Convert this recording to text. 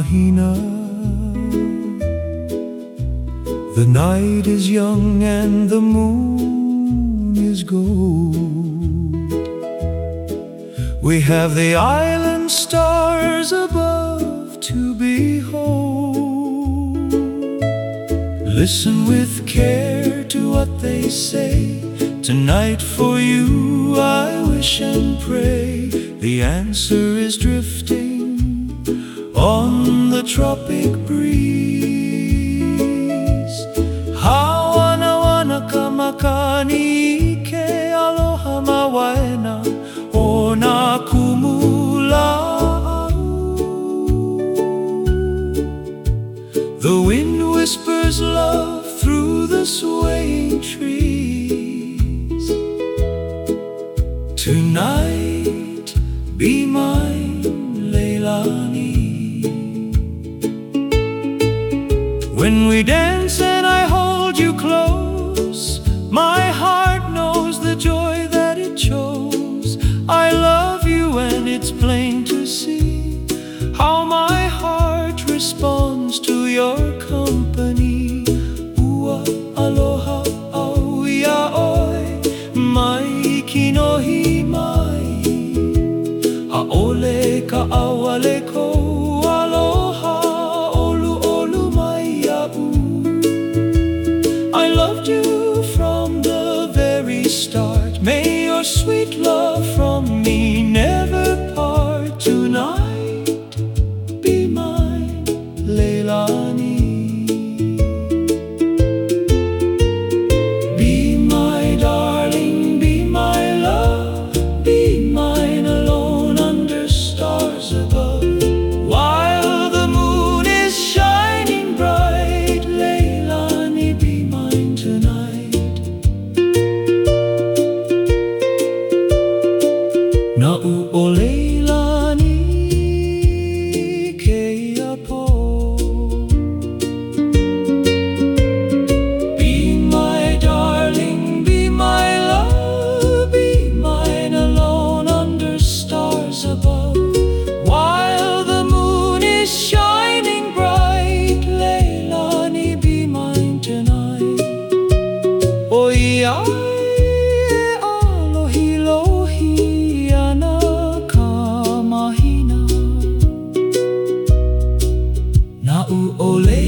Mahina. The night is young and the moon is gold. We have the island stars above to behold. Listen with care to what they say Tonight for you I wish and pray The answer is drifting on the tropic breeze. Hawana wana kamakani ke aloha mawaena ona kumula The wind whispers love through the swaying trees Tonight be mine, Leilani. When we dance and start. May your sweet love uole